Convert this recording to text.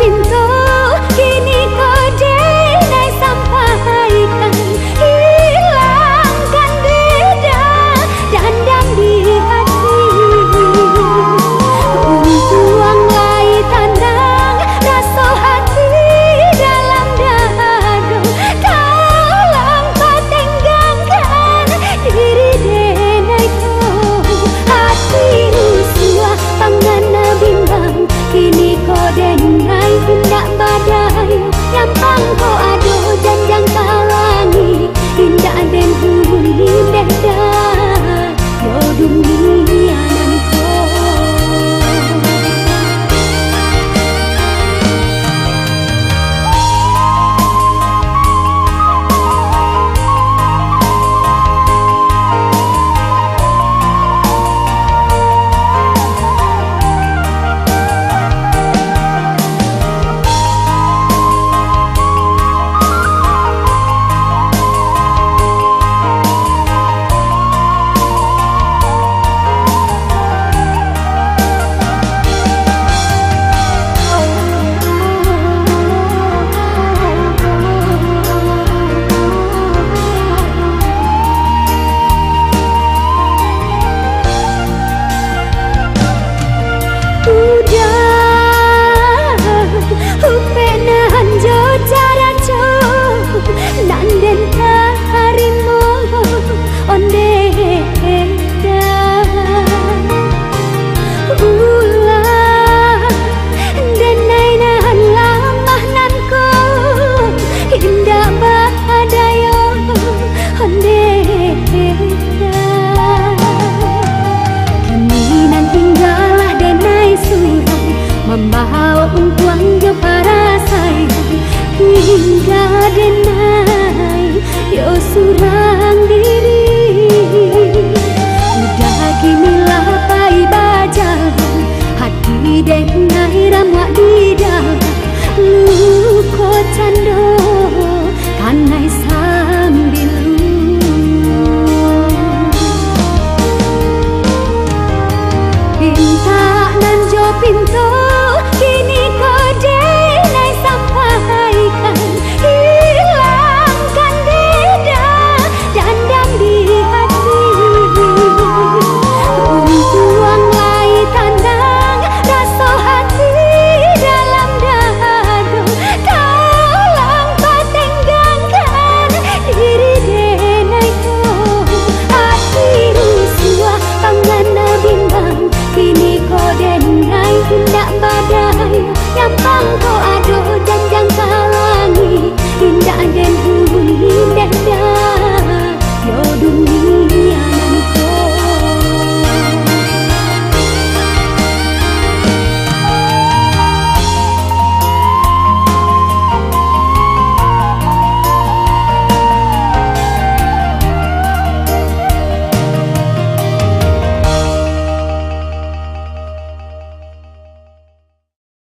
bin Lampang